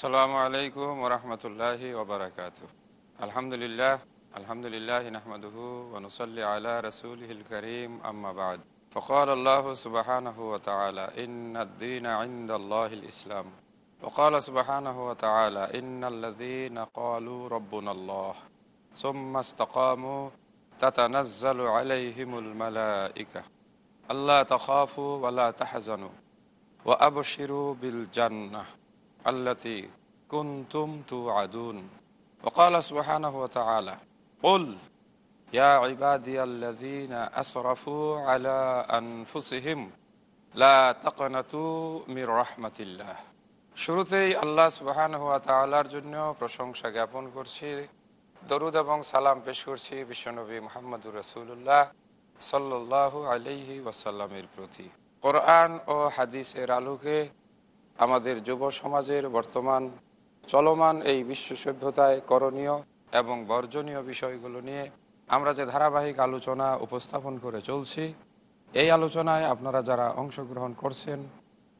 السلام عليكم ورحمة الله وبركاته. الحمد لله الحمد لله نحمده ونصلي على رسوله الكريم أما بعد. فقال الله سبحانه وتعالى إن الدين عند الله الإسلام. وقال سبحانه وتعالى إن الذين قالوا ربنا الله ثم استقاموا تتنزل عليهم الملائكة. ألا تخافوا ولا تحزنوا وأبشروا بالجنة. التي كنتم توعدون وقال سبحانه وتعالى قل يا عبادي الذين أسرفوا على أنفسهم لا تقنطوا من رحمة الله শুরুতেই আল্লাহ সুবাহান হুয়া তালার জন্য প্রশংসা জ্ঞাপন করছি দরুদ এবং সালাম পেশ করছি বিশ্বনবী মোহাম্মদুর রসুল্লাহ সাল্লাহ আলহি ওয়াসাল্লামের প্রতি কোরআন ও হাদিসের আলোকে আমাদের যুব সমাজের বর্তমান চলমান এই বিশ্ব সভ্যতায় করণীয় এবং বর্জনীয় বিষয়গুলো নিয়ে আমরা যে ধারাবাহিক আলোচনা উপস্থাপন করে চলছি, এই আলোচনায় আপনারা যারা অংশগ্রহণ করছেন,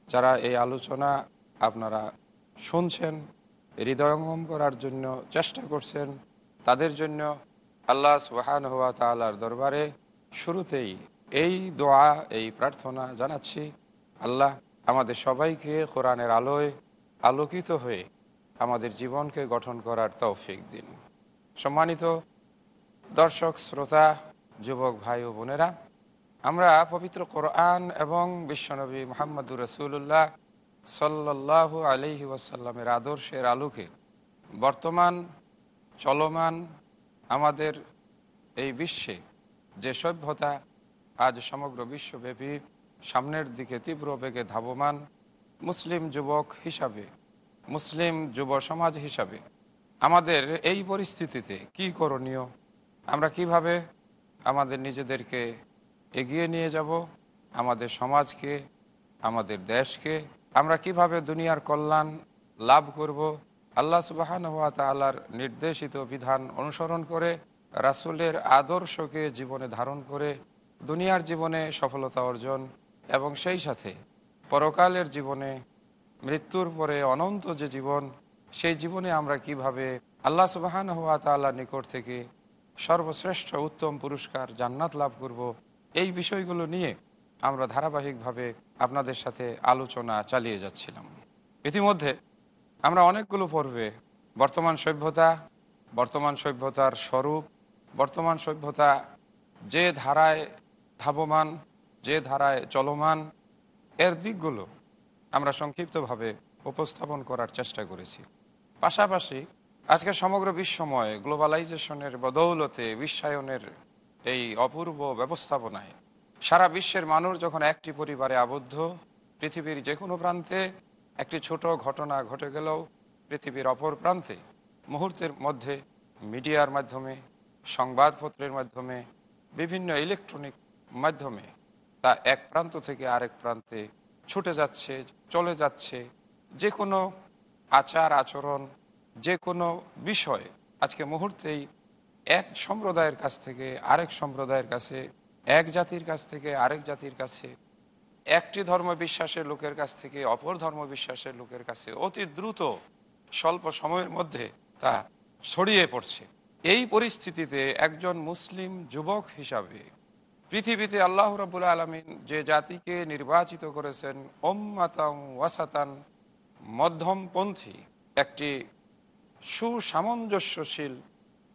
যারা এই আলোচনা আপনারা শুনছেন হৃদয়ঙ্গম করার জন্য চেষ্টা করছেন, তাদের জন্য আল্লাহ সুবাহান হওয়া তালার দরবারে শুরুতেই এই দোয়া, এই প্রার্থনা জানাচ্ছি। আল্লাহ আমাদের সবাইকে কোরআনের আলোয় আলোকিত হয়ে আমাদের জীবনকে গঠন করার তৌফিক দিন। সম্মানিত দর্শক, শ্রোতা, যুবক ভাই ও বোনেরা, আমরা পবিত্র কোরআন এবং বিশ্বনবী মোহাম্মদুর রসুল্লাহ সাল্লাহ আলহি ওয়াসাল্লামের আদর্শের আলোকে বর্তমান চলমান আমাদের এই বিশ্বে যে সভ্যতা আজ সমগ্র বিশ্বব্যাপী সামনের দিকে তীব্র বেগে ধাবমান মুসলিম যুবক হিসাবে, মুসলিম যুব সমাজ হিসাবে। আমাদের এই পরিস্থিতিতে কি করণীয়? আমরা কীভাবে আমাদের নিজেদেরকে এগিয়ে নিয়ে যাব? আমাদের সমাজকে, আমাদের দেশকে আমরা কীভাবে দুনিয়ার কল্যাণ লাভ করব? আল্লাহ সুবাহান হাত তালার নির্দেশিত বিধান অনুসরণ করে, রাসুলের আদর্শকে জীবনে ধারণ করে, দুনিয়ার জীবনে সফলতা অর্জন এবং সেই সাথে পরকালের জীবনে, মৃত্যুর পরে অনন্ত যে জীবন, সেই জীবনে আমরা কীভাবে আল্লাহ সুবাহান হওয়া তাল্লাহ নিকট থেকে সর্বশ্রেষ্ঠ উত্তম পুরস্কার জান্নাত লাভ করব, এই বিষয়গুলো নিয়ে আমরা ধারাবাহিকভাবে আপনাদের সাথে আলোচনা চালিয়ে যাচ্ছিলাম। ইতিমধ্যে আমরা অনেকগুলো পর্বে, বর্তমান সভ্যতা, বর্তমান সভ্যতার স্বরূপ, বর্তমান সভ্যতা যে ধারায় ধাবমান যে ধারায় চলমান এর দিকগুলো আমরা সংক্ষিপ্তভাবে উপস্থাপন করার চেষ্টা করেছি। পাশাপাশি আজকে সমগ্র বিশ্বময় গ্লোবালাইজেশনের বদৌলতে বিশ্বায়নের এই অপূর্ব ব্যবস্থাপনায় সারা বিশ্বের মানুষ যখন একটি পরিবারে আবদ্ধ, পৃথিবীর যে কোনো প্রান্তে একটি ছোট ঘটনা ঘটে গেলেও পৃথিবীর অপর প্রান্তে মুহূর্তের মধ্যে মিডিয়ার মাধ্যমে, সংবাদপত্রের মাধ্যমে, বিভিন্ন ইলেকট্রনিক মাধ্যমে তা এক প্রান্ত থেকে আরেক প্রান্তে ছুটে যাচ্ছে, চলে যাচ্ছে। যে কোনো আচার, আচরণ যে কোনো বিষয় আজকে মুহূর্তেই এক সম্প্রদায়ের কাছ থেকে, আরেক সম্প্রদায়ের কাছে, এক জাতির কাছ থেকে, আরেক জাতির কাছে, একটি ধর্ম বিশ্বাসের লোকের কাছ থেকে, অপর ধর্ম বিশ্বাসের লোকের কাছে অতি দ্রুত, স্বল্প সময়ের মধ্যে তা ছড়িয়ে পড়ছে। এই পরিস্থিতিতে একজন মুসলিম যুবক হিসাবে পৃথিবীতে আল্লাহ রবুল আলমিন যে জাতিকে নির্বাচিত করেছেন ওম্মাতাং ওয়াসাতান, মধ্যমপন্থী, একটি সুসামঞ্জস্যশীল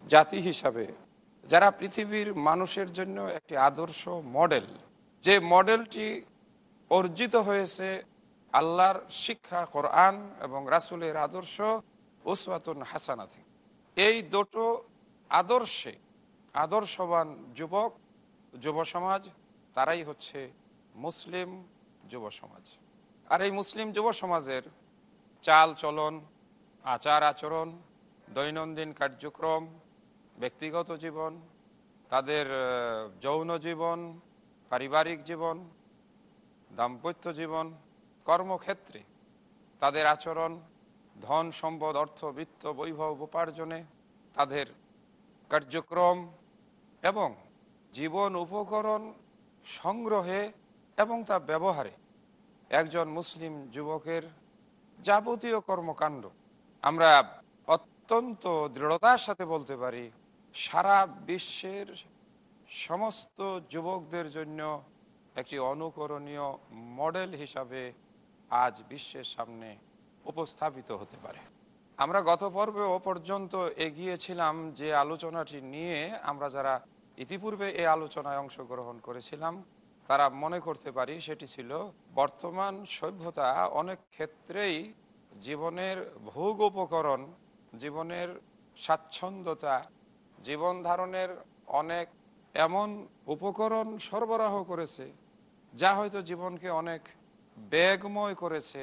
জাতি হিসাবে, যারা পৃথিবীর মানুষের জন্য একটি আদর্শ মডেল, যে মডেলটি অর্জিত হয়েছে আল্লাহর শিক্ষা, কোরআন এবং রাসুলের আদর্শ ওসওয়াতুন হাসানা থেকে এই দুটো আদর্শে আদর্শবান যুবক যুব সমাজ তারাই হচ্ছে মুসলিম যুব সমাজ আর এই মুসলিম যুব সমাজের চাল চলন, আচার আচরণ, দৈনন্দিন কার্যক্রম, ব্যক্তিগত জীবন, তাদের যৌন জীবন, পারিবারিক জীবন, দাম্পত্য জীবন, কর্মক্ষেত্রে তাদের আচরণ, ধন সম্পদ, অর্থ, বিত্ত, বৈভব, উপার্জনে তাদের কার্যক্রম এবং জীবন উপকরণ সংগ্রহে এবং তা ব্যবহারে একজন মুসলিম যুবকের যাবতীয় কর্মকাণ্ড। আমরা অত্যন্ত দৃঢ়তার সাথে বলতে পারি, সারা বিশ্বের সমস্ত যুবকদের জন্য একটি অনুকরণীয় মডেল হিসাবে আজ বিশ্বের সামনে উপস্থাপিত হতে পারে। আমরা গত পর্বে ও পর্যন্ত এগিয়েছিলাম যে আলোচনাটি নিয়ে আমরা যারা ইতিপূর্বে এই আলোচনায় অংশগ্রহণ করেছিলাম। তারা মনে করতে পারি সেটি ছিল, বর্তমান সভ্যতা অনেক ক্ষেত্রেই জীবনের ভোগ উপকরণ, জীবনের স্বাচ্ছন্দ্যতা, জীবন ধারণের অনেক এমন উপকরণ সরবরাহ করেছে, যা হয়তো জীবনকে অনেক বেগময় করেছে,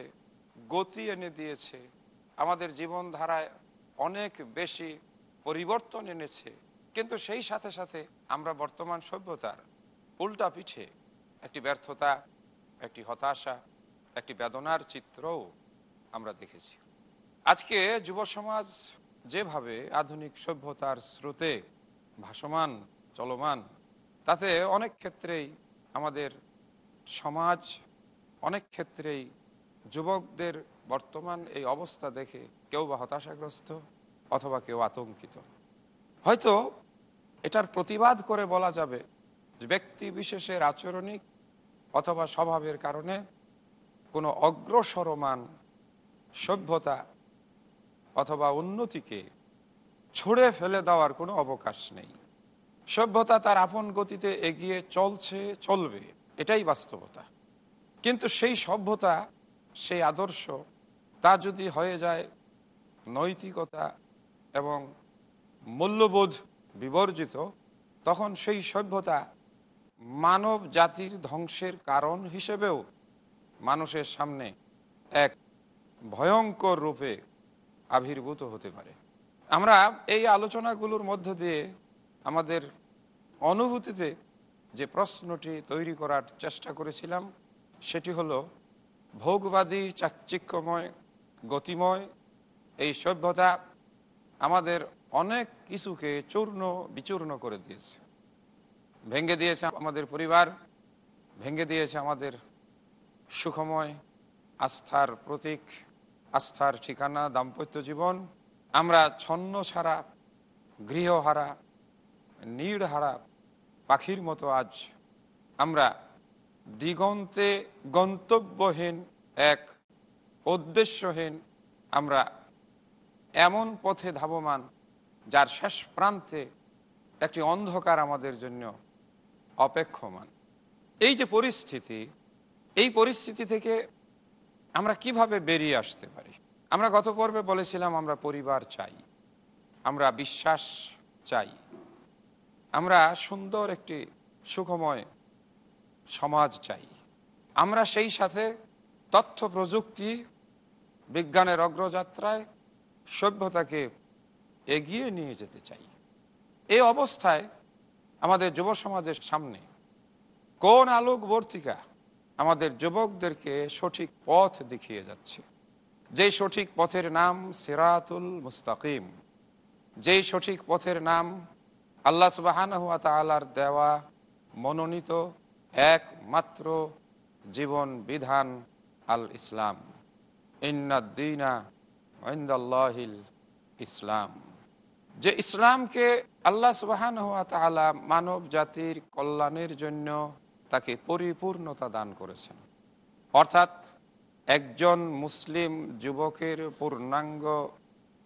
গতি এনে দিয়েছে, আমাদের জীবনধারায় অনেক বেশি পরিবর্তন এনেছে। কিন্তু সেই সাথে সাথে আমরা বর্তমান সভ্যতার উল্টা পিঠে একটি ব্যর্থতা, একটি হতাশা, একটি বেদনার চিত্রও আমরা দেখেছি। আজকে যুব সমাজ যেভাবে আধুনিক সভ্যতার স্রোতে ভাসমান, চলমান, তাতে অনেক ক্ষেত্রেই আমাদের সমাজ, অনেক ক্ষেত্রেই যুবকদের বর্তমান এই অবস্থা দেখে কেউ বা হতাশাগ্রস্ত অথবা কেউ আতঙ্কিত। হয়তো এটার প্রতিবাদ করে বলা যাবে ব্যক্তি বিশেষের আচরণিক অথবা স্বভাবের কারণে কোনো অগ্রসরমান সভ্যতা অথবা উন্নতিকে ছুঁড়ে ফেলে দেওয়ার কোনো অবকাশ নেই। সভ্যতা তার আপন গতিতে এগিয়ে চলছে, চলবে, এটাই বাস্তবতা। কিন্তু সেই সভ্যতা, সেই আদর্শ, তা যদি হয়ে যায় নৈতিকতা এবং মূল্যবোধ বিবর্জিত, তখন সেই সভ্যতা মানব জাতির ধ্বংসের কারণ হিসেবেও মানুষের সামনে এক ভয়ঙ্কর রূপে আবির্ভূত হতে পারে। আমরা এই আলোচনাগুলোর মধ্য দিয়ে আমাদের অনুভূতিতে যে প্রশ্নটি তৈরি করার চেষ্টা করেছিলাম, সেটি হলো, ভোগবাদী, চাকচিক্যময়, গতিময় এই সভ্যতা আমাদের অনেক কিছুকে চূর্ণ বিচূর্ণ করে দিয়েছে। ভেঙে দিয়েছে আমাদের পরিবার, ভেঙে দিয়েছে আমাদের সুখময়, আস্থার প্রতীক, আস্থার ঠিকানা, দাম্পত্য জীবন। আমরা ছন্ন ছাড়া গৃহহারা নীড় হারা পাখির মতো আজ আমরা দিগন্তে গন্তব্যহীন এক উদ্দেশ্যহীন আমরা এমন পথে ধাবমান যার শেষ প্রান্তে একটি অন্ধকার আমাদের জন্য অপেক্ষমান। এই যে পরিস্থিতি, এই পরিস্থিতি থেকে আমরা কীভাবে বেরিয়ে আসতে পারি? আমরা গত পর্বে বলেছিলাম আমরা পরিবার চাই, আমরা বিশ্বাস চাই, আমরা সুন্দর একটি সুখময় সমাজ চাই। আমরা সেই সাথে তথ্য প্রযুক্তি, বিজ্ঞানের অগ্রযাত্রায় সভ্যতাকে এগিয়ে নিয়ে যেতে চাই। এই অবস্থায় আমাদের যুব সমাজের সামনে কোন আলোকবর্তিকা আমাদের যুবকদেরকে সঠিক পথ দেখিয়ে যাচ্ছে? যেই সঠিক পথের নাম সিরাতুল মুস্তাকিম যেই সঠিক পথের নাম আল্লাহ সুবাহান হুয়া তালার দেওয়া মনোনীত একমাত্র জীবন বিধান আল ইসলাম ইন্নাদ্দিনা ইন্দাল্লাহিল ইসলাম যে ইসলামকে আল্লাহ সুবাহান হুয়া তালা মানব জাতির কল্যাণের জন্য তাকে পরিপূর্ণতা দান করেছেন। অর্থাৎ একজন মুসলিম যুবকের পূর্ণাঙ্গ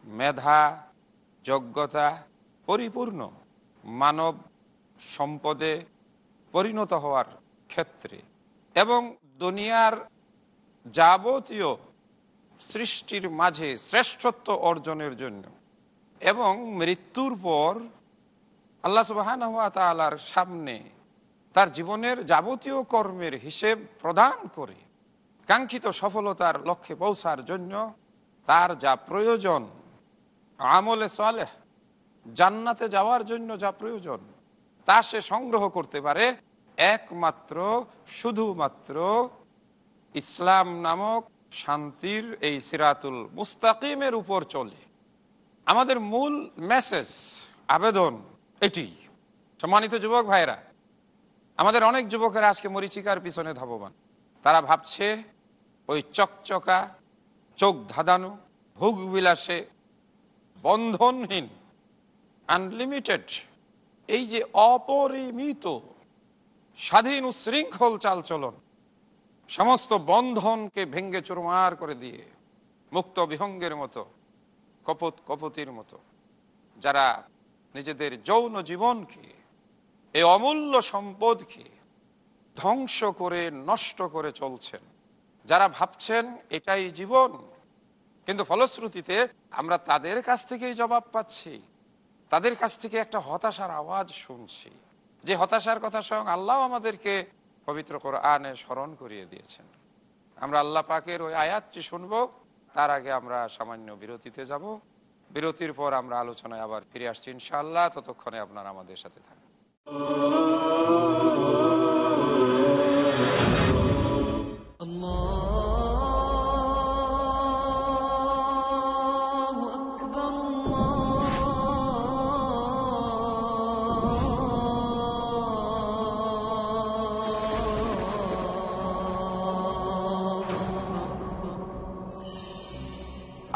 মেধা, যোগ্যতা পরিপূর্ণ মানব সম্পদে পরিণত হওয়ার ক্ষেত্রে এবং দুনিয়ার যাবতীয় সৃষ্টির মাঝে শ্রেষ্ঠত্ব অর্জনের জন্য এবং মৃত্যুর পর আল্লাহ সুবাহান তালার সামনে তার জীবনের যাবতীয় কর্মের হিসেব প্রদান করে কাঙ্ক্ষিত সফলতার লক্ষ্যে পৌঁছার জন্য তার যা প্রয়োজন, আমলে সালেহ, জান্নাতে যাওয়ার জন্য যা প্রয়োজন, তা সে সংগ্রহ করতে পারে একমাত্র, শুধুমাত্র ইসলাম নামক শান্তির এই সিরাতুল মুস্তাকিমের উপর চলে। আমাদের মূল মেসেজ আবেদন এটি। সম্মানিত যুবক ভাইরা আমাদের অনেক যুবকেরা আজকে মরিচিকার পিছনে ধাবমান। তারা ভাবছে ওই চকচকা, চোখ ধাঁধানো, ভোগ বিলাসে বন্ধনহীন আনলিমিটেড এই যে অপরিমিত, স্বাধীন উশৃঙ্খল চালচলন, সমস্ত বন্ধনকে ভেঙ্গে চুরমার করে দিয়ে, মুক্ত বিহঙ্গের মতো কপত কপতির মতো। যারা নিজেদের যৌন জীবনকে, এই অমূল্য সম্পদকে ধ্বংস করে, নষ্ট করে চলছেন। যারা ভাবছেন এটাই জীবন, কিন্তু ফলশ্রুতিতে আমরা তাদের কাছ থেকেই জবাব পাচ্ছি। তাদের কাছ থেকে একটা হতাশার আওয়াজ শুনছি। যে হতাশার কথা স্বয়ং আল্লাহ আমাদেরকে পবিত্র করে আনে স্মরণ করিয়ে দিয়েছেন। আমরা আল্লাহ পাকের ওই আয়াতটি শুনব। তার আগে আমরা সামান্য বিরতিতে যাব। বিরতির পর আমরা আলোচনায় আবার ফিরে আসছি ইনশাল্লাহ ততক্ষণে আপনারা আমাদের সাথে থাকবেন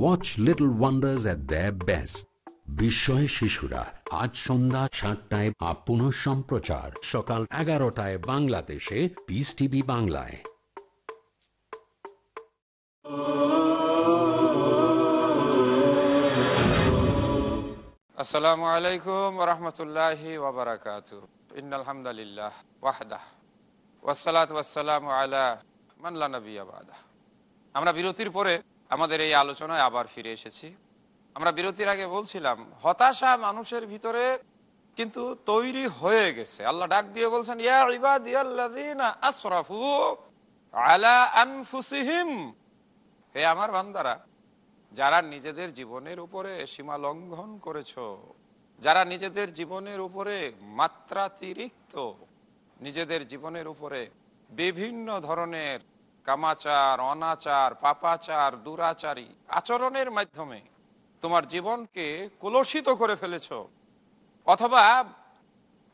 watch little wonders at the best বিস্ময় শিশুরা আজ সন্ধ্যা সাতটায় আপ পুনঃ সম্প্রচার সকাল এগারোটায় বাংলাদেশে পিস টিভি বাংলায় আসসালামু আলাইকুম রহমতুল্লাহি ওবরাকাত ইন্নালহামদুলিল্লাহ ওয়াহদাহ ওয়াসালাত ওয়াসালাম আলা মানলা নবী আবাদা আমরা বিরতির পরে আমাদের এই আলোচনায় আবার ফিরে এসেছি। আমরা বিরতির আগে বলছিলাম, হতাশা মানুষের ভিতরে কিন্তু তৈরি হয়ে গেছে। আল্লাহ ডাক দিয়ে বলছেন আমার বান্দারা, যারা নিজেদের জীবনের উপরে সীমা লঙ্ঘন করেছ, যারা নিজেদের জীবনের উপরে মাত্রাতিরিক্ত, নিজেদের জীবনের উপরে বিভিন্ন ধরনের কামাচার, অনাচার, পাপাচার, দুরাচারী আচরণের মাধ্যমে তোমার জীবনকে কলুষিত করে ফেলেছ। অথবা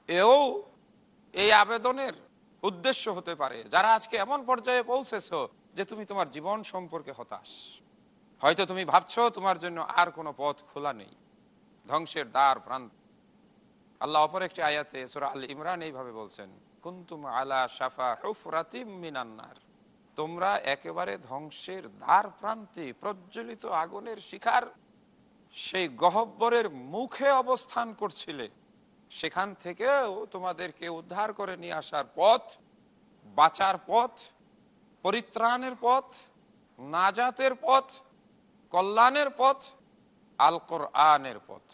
এও এই আবেদনের উদ্দেশ্য হতে পারে। যারা আজকে এমন পর্যায়ে পৌঁছেছ যে তুমি তোমার জীবন সম্পর্কে হতাশ। হয়তো তুমি ভাবছ তোমার জন্য আর কোনো পথ খোলা নেই। ধ্বংসের দ্বার প্রান্ত। আল্লাহ অপর একটি আয়াতে সুরা আল ইমরান এইভাবে বলছেন, কুন্তুম আলা সাফা মিনান্নার তোমরা একেবারে ধ্বংসের দ্বার প্রান্তে প্রজ্বলিত আগুনের শিখার সেই গহব্বরের মুখে অবস্থান করছিলে। সেখান থেকেও তোমাদেরকে উদ্ধার করে নিয়ে আসার পথ, বাঁচার পথ, পরিত্রাণের পথ, নাজাতের পথ, কল্যাণের পথ আল কোরআনের পথ।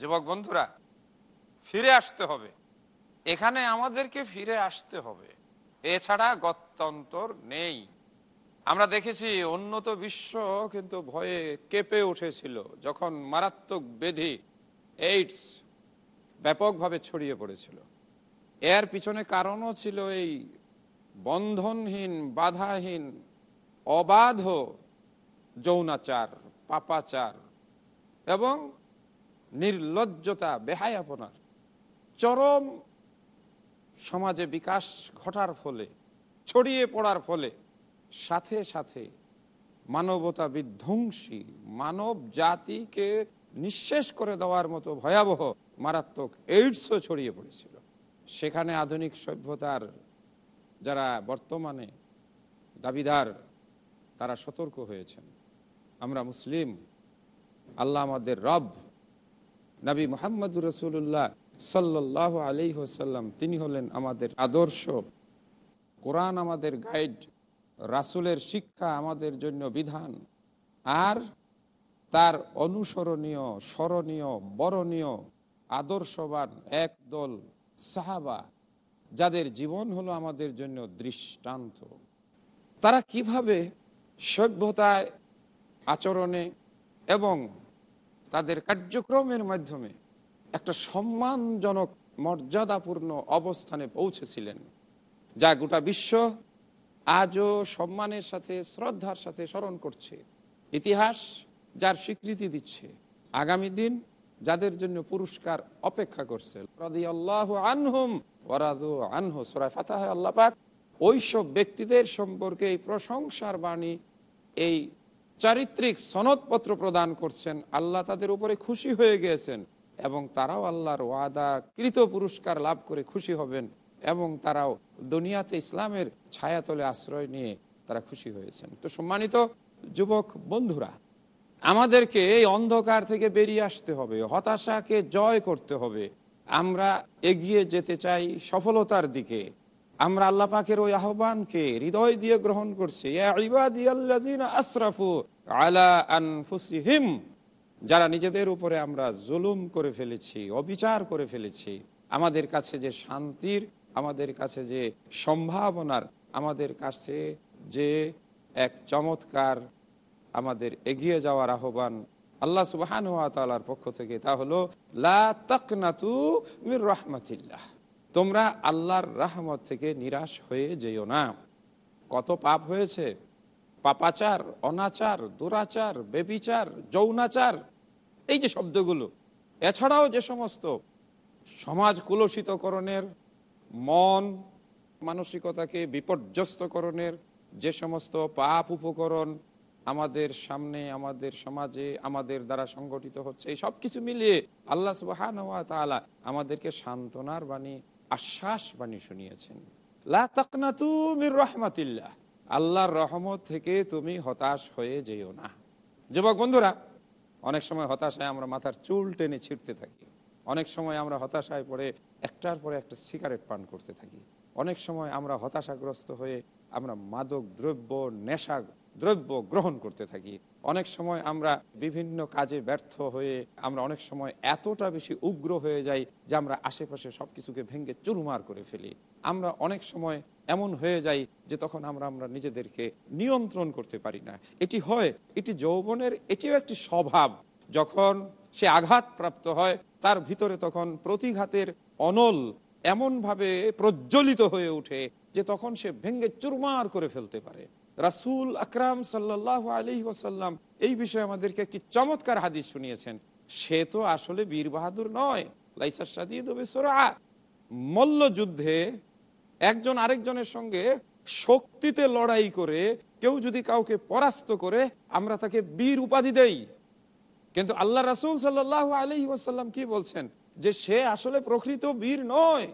যুবক বন্ধুরা, ফিরে আসতে হবে। এখানে আমাদেরকে ফিরে আসতে হবে। এছাড়া গত্যন্তর নেই। আমরা দেখেছি উন্নত বিশ্ব কিন্তু ভয়ে কেঁপে উঠেছিল যখন মারাত্মক বেধি এইডস ব্যাপকভাবে ছড়িয়ে পড়েছিল। এর পিছনে কারণও ছিল এই বন্ধনহীন, বাধাহীন, অবাধ যৌনাচার, পাপাচার এবং নির্লজ্জতা, বেহায়াপনার চরম সমাজে বিকাশ ঘটার ফলে, ছড়িয়ে পড়ার ফলে, সাথে সাথে মানবতা বিধ্বংসী, মানব জাতিকে নিঃশেষ করে দেওয়ার মতো ভয়াবহ, মারাত্মক এইডসও ছড়িয়ে পড়েছিল। সেখানে আধুনিক সভ্যতার যারা বর্তমানে দাবিদার, তারা সতর্ক হয়েছেন। আমরা মুসলিম, আল্লাহ আমাদের রব, নবী মোহাম্মদ রসুল্লাহ সাল্লাহ আলি তিনি হলেন আমাদের আদর্শ। কোরআন আমাদের গাইড রাসুলের শিক্ষা আমাদের জন্য বিধান। আর তার অনুসরণীয়, স্মরণীয়, বরণীয়, আদর্শবান একদল সাহাবা, যাদের জীবন হলো আমাদের জন্য দৃষ্টান্ত। তারা কীভাবে সভ্যতায়, আচরণে এবং তাদের কার্যক্রমের মাধ্যমে একটা সম্মানজনক, মর্যাদাপূর্ণ অবস্থানে পৌঁছেছিলেন, যা গোটা বিশ্ব আজও সম্মানের সাথে, শ্রদ্ধার সাথে স্মরণ করছে। ইতিহাস যার স্বীকৃতি দিচ্ছে, আগামী দিন যাদের জন্য পুরস্কার অপেক্ষা করছে। আনহুম আনহু ওইসব ব্যক্তিদের সম্পর্কে এই প্রশংসার বাণী, এই চারিত্রিক সনদপত্র প্রদান করছেন। আল্লাহ তাদের উপরে খুশি হয়ে গিয়েছেন। এবং তারাও আল্লাহর ওয়াদা কৃত পুরস্কার লাভ করে খুশি হবেন এবং তারাও দুনিয়াতে ইসলামের ছায়াতলে আশ্রয় নিয়ে তারা খুশি হয়েছেন। তো সম্মানিত যুবক বন্ধুরা, আমাদেরকে এই অন্ধকার থেকে বেরিয়ে আসতে হবে, হতাশাকে জয় করতে হবে। আমরা এগিয়ে যেতে চাই সফলতার দিকে। আমরা আল্লাহ পাকের ওই আহ্বানকে হৃদয় দিয়ে গ্রহণ করছি। আশরাফু আলা আনফুসিহিম। যারা নিজেদের উপরে আমরা জুলুম করে ফেলেছি, অবিচার করে ফেলেছি, আমাদের কাছে যে শান্তির, আমাদের কাছে যে সম্ভাবনার, আমাদের কাছে যে এক চমৎকার আমাদের এগিয়ে যাওয়ার আহ্বান আল্লাহ সুবাহান তালার পক্ষ থেকে তা হলো মির রহমতিল্লাহ। তোমরা আল্লাহর রাহমত থেকে নিরাশ হয়ে যেও না। কত পাপ হয়েছে? পাপাচার, অনাচার, দুরাচার, বেবিচার, যৌনাচার এই যে শব্দগুলো, এছাড়াও যে সমস্ত সমাজ কুলসিতকরণের, মন মানসিকতাকে বিপর্যস্তকরণের যে সমস্ত পাপ উপকরণ আমাদের সামনে, আমাদের সমাজে, আমাদের দ্বারা সংগঠিত হচ্ছে, এই সব কিছু মিলিয়ে আল্লাহ সুবাহান আমাদেরকে সান্ত্বনার বাণী, আশ্বাস বাণী শুনিয়েছেন। অনেক সময় হতাশায় আমরা মাথার চুল টেনে ছিঁড়তে থাকি। অনেক সময় আমরা হতাশায় পড়ে একটার পরে একটা সিগারেট পান করতে থাকি। অনেক সময় আমরা হতাশাগ্রস্ত হয়ে আমরা মাদক দ্রব্য, নেশা দ্রব্য গ্রহণ করতে থাকি। অনেক সময় আমরা বিভিন্ন কাজে ব্যর্থ হয়ে আমরা অনেক সময় এতটা বেশি উগ্র হয়ে যাই যে আমরা আশেপাশে সব কিছুকে ভেঙে চুরমার করে ফেলি। আমরা অনেক সময় এমন হয়ে যাই যে তখন আমরা আমরা নিজেদেরকে নিয়ন্ত্রণ করতে পারি না। এটি হয়, এটি যৌবনের, এটিও একটি স্বভাব। যখন সে আঘাত প্রাপ্ত হয়, তার ভিতরে তখন প্রতিঘাতের অনল এমনভাবে প্রজ্বলিত হয়ে ওঠে যে তখন সে ভেঙ্গে চুরমার করে ফেলতে পারে। রাসুল আকরাম সাল্লাহ আলি ওয়াসাল্লাম এই বিষয়ে আমাদেরকে একটি চমৎকার হাদিস শুনিয়েছেন। সে তো আসলে বীর বাহাদুর নয় লাইসার সাদিদ মল্ল যুদ্ধে একজন আরেকজনের সঙ্গে শক্তিতে লড়াই করে কেউ যদি কাউকে পরাস্ত করে, আমরা তাকে বীর উপাধি দেই। কিন্তু আল্লাহ রাসুল সাল্লাহ আলহি ওয়াসাল্লাম কি বলছেন? যে সে আসলে প্রকৃত বীর নয়।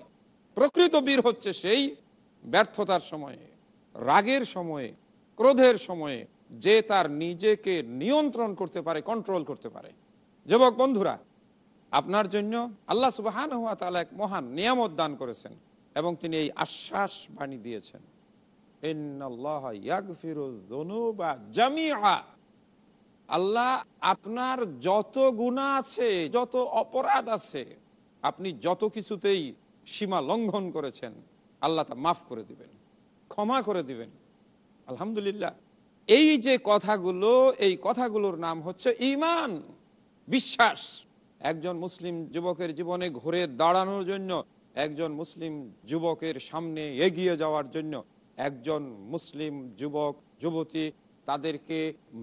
প্রকৃত বীর হচ্ছে সেই ব্যর্থতার সময়ে, রাগের সময়ে ক্রোধের সময়ে যে তার নিজেকে নিয়ন্ত্রণ করতে পারে কন্ট্রোল করতে পারে। যুবক বন্ধুরা, আপনার জন্য আল্লাহ সুবাহান হওয়া তালা এক মহান নিয়ামত দান করেছেন এবং তিনি এই আশ্বাস বাণী দিয়েছেন। আল্লাহ আপনার যত গুণা আছে, যত অপরাধ আছে, আপনি যত কিছুতেই সীমা লঙ্ঘন করেছেন, আল্লাহ তা মাফ করে দিবেন, ক্ষমা করে দিবেন। আলহামদুলিল্লাহ। এই যে কথাগুলো, এই কথাগুলোর নাম হচ্ছে ইমান বিশ্বাস। একজন মুসলিম যুবকের জীবনে ঘুরে দাঁড়ানোর জন্য, একজন মুসলিম যুবকের সামনে এগিয়ে যাওয়ার জন্য একজন মুসলিম যুবক, যুবতী তাদেরকে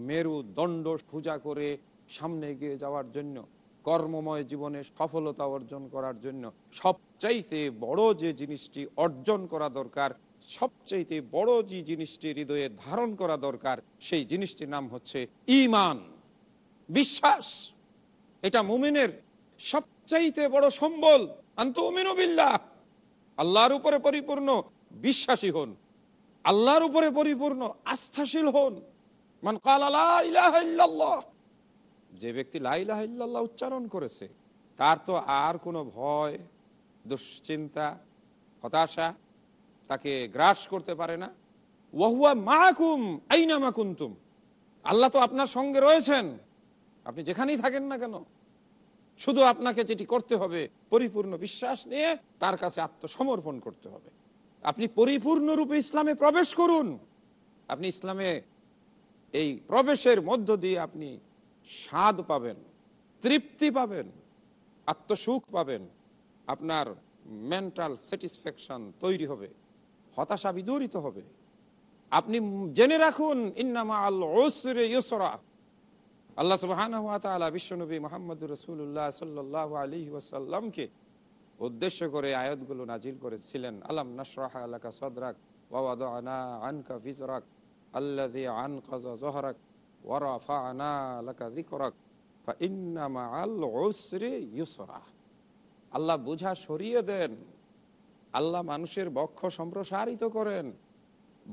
মেরু দণ্ড পূজা করে সামনে এগিয়ে যাওয়ার জন্য, কর্মময় জীবনে সফলতা অর্জন করার জন্য সবচাইতে বড় যে জিনিসটি অর্জন করা দরকার সবচাইতে বড় যে জিনিসটি হৃদয়ে ধারণ করা দরকার, সেই জিনিসটির নাম হচ্ছে ইমান বিশ্বাস। এটা মুমিনের সবচাইতে বড় সম্বল। আন্তমিনবিল্লাহ আল্লাহর উপরে পরিপূর্ণ বিশ্বাসী হন। আল্লাহর উপরে পরিপূর্ণ আস্থাশীল হন। মান কাল যে ব্যক্তি লাইলাহ উচ্চারণ করেছে, তার তো আর কোনো ভয়, দুশ্চিন্তা, হতাশা তাকে গ্রাস করতে পারে না। ওয়াহুয়া মাকুম আইনা মাকুন্তুম আল্লাহ তো আপনার সঙ্গে রয়েছেন। আপনি যেখানেই থাকেন না কেন। শুধু আপনাকে যেটি করতে হবে, পরিপূর্ণ বিশ্বাস নিয়ে তার কাছে আত্মসমর্পণ করতে হবে। আপনি পরিপূর্ণরূপে ইসলামে প্রবেশ করুন। আপনি ইসলামে এই প্রবেশের মধ্য দিয়ে আপনি স্বাদ পাবেন, তৃপ্তি পাবেন, আত্মসুখ পাবেন। আপনার মেন্টাল স্যাটিসফ্যাকশন তৈরি হবে। হতাশা বিদূরিত হবে। আপনি জেনে রাখুন, ইন্নামা আল্লাহ বিশ্বনবী মোহাম্মদ রসুল্লাহ সাল্লাহ আলী ওয়াসাল্লামকে উদ্দেশ্য করে আয়াতগুলো নাজিল করেছিলেন। আলাম নাসরাহ সদরাক মা'আল উসরি ইউসরা। আল্লাহ বুঝা সরিয়ে দেন আল্লাহ মানুষের বক্ষ সম্প্রসারিত করেন।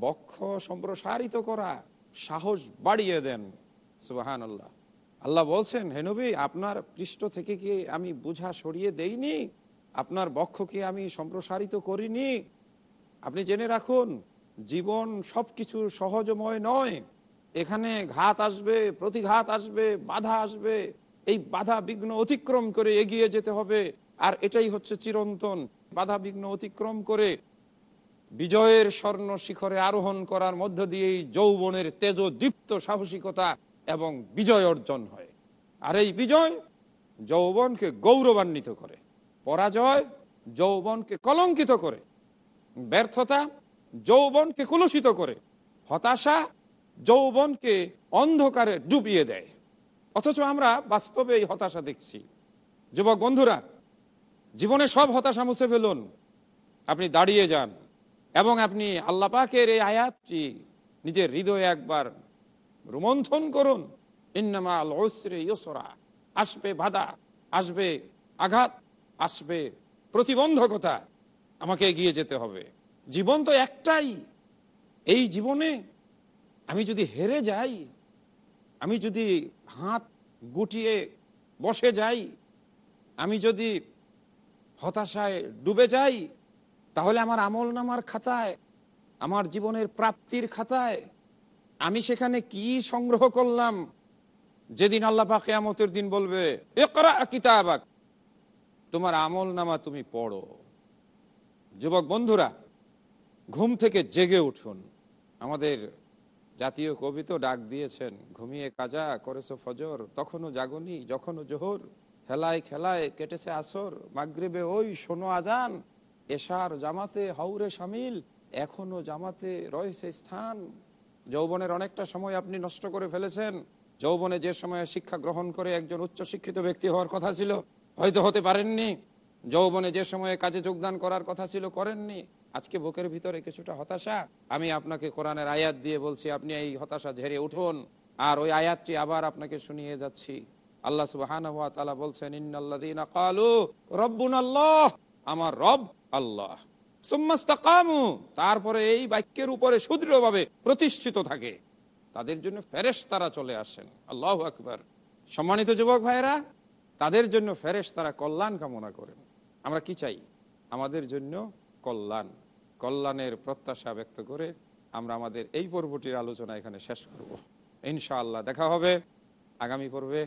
বক্ষ সম্প্রসারিত করা, সাহস বাড়িয়ে দেন। সুবাহান আল্লাহ আল্লাহ বলছেন হেনবি আপনার পৃষ্ঠ থেকে কি আমি বুঝা সরিয়ে দেইনি? আপনার বক্ষকে আমি সম্প্রসারিত করিনি? আপনি জেনে রাখুন, জীবন সবকিছু সহজময় নয়। এখানে ঘাত আসবে, প্রতিঘাত আসবে, বাধা আসবে। এই বাধা বিঘ্ন অতিক্রম করে এগিয়ে যেতে হবে। আর এটাই হচ্ছে চিরন্তন বাধা বিঘ্ন অতিক্রম করে বিজয়ের স্বর্ণ শিখরে আরোহণ করার মধ্য দিয়েই যৌবনের তেজ দীপ্ত সাহসিকতা এবং বিজয় অর্জন হয়। আর এই বিজয় যৌবনকে গৌরবান্বিত করে, পরাজয় যৌবনকে কলঙ্কিত করে, ব্যর্থতা যৌবনকে কুলুষিত করে, হতাশা যৌবনকে অন্ধকারে ডুবিয়ে দেয়। অথচ আমরা বাস্তবে এই হতাশা দেখছি। যুবক বন্ধুরা জীবনে সব হতাশা মুছে ফেলুন। আপনি দাঁড়িয়ে যান এবং আপনি আল্লাপাকের এই আয়াতটি নিজের হৃদয়ে একবার রোমন্থন করুন। ইন্নামা আল ওসরে ইয়সরা আসবে বাধা, আসবে আঘাত, আসবে প্রতিবন্ধকতা। আমাকে এগিয়ে যেতে হবে। জীবন তো একটাই। এই জীবনে আমি যদি হেরে যাই, আমি যদি হাত গুটিয়ে বসে যাই, আমি যদি হতাশায় ডুবে যাই, তাহলে আমার আমল নামার খাতায়, আমার জীবনের প্রাপ্তির খাতায় আমি সেখানে কি সংগ্রহ করলাম? যেদিন আল্লাহ কেয়ামতের দিন বলবে একরা কিতাবাক তোমার আমল নামা তুমি পড়ো। যুবক বন্ধুরা, ঘুম থেকে জেগে উঠুন। আমাদের জাতীয় কবি তো ডাক দিয়েছেন, ঘুমিয়ে কাজা করেছ ফজর, তখনও জাগনি যখনও জোহর। হেলায় খেলায় কেটেছে আসর। মাগরিবে ওই শোনো আজান। এশার জামাতে হাউরে সামিল এখনও জামাতে রয়েছে স্থান। যৌবনের অনেকটা সময় আপনি নষ্ট করে ফেলেছেন। যৌবনে যে সময়ে শিক্ষা গ্রহণ করে একজন উচ্চ শিক্ষিত ব্যক্তি হওয়ার কথা ছিল, হয়তো হতে পারেননি। যৌবনে যে সময়ে কাজে যোগদান করার কথা ছিল, করেননি। আজকে বুকের ভিতরে কিছুটা হতাশা। আমি আপনাকে কোরআনের আয়াত দিয়ে বলছি, আপনি এই হতাশা ঝেড়ে উঠুন। আর ওই আয়াতটি আবার আপনাকে শুনিয়ে যাচ্ছি। আল্লাহ সুবহান বলছেন ক্বালু, রব্বুনাল্লাহ। আমার রব আল্লাহ। তারপরে এই বাক্যের উপরে সুদৃঢ়ভাবে প্রতিষ্ঠিত থাকে। তাদের জন্য ফেরেশ তারা চলে আসেন। আল্লাহ আকবার। সম্মানিত যুবক ভাইরা তাদের জন্য ফেরেশ তারা কল্যাণ কামনা করেন। আমরা কি চাই? আমাদের জন্য কল্যাণ। কল্যাণের প্রত্যাশা ব্যক্ত করে আমরা আমাদের এই পর্বটির আলোচনা এখানে শেষ করব। ইনশাআল্লাহ দেখা হবে আগামী পর্বে।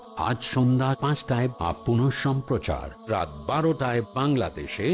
আজ সন্ধ্যা পাঁচটায় বা পুনঃ সম্প্রচার রাত বারোটায় বাংলাদেশে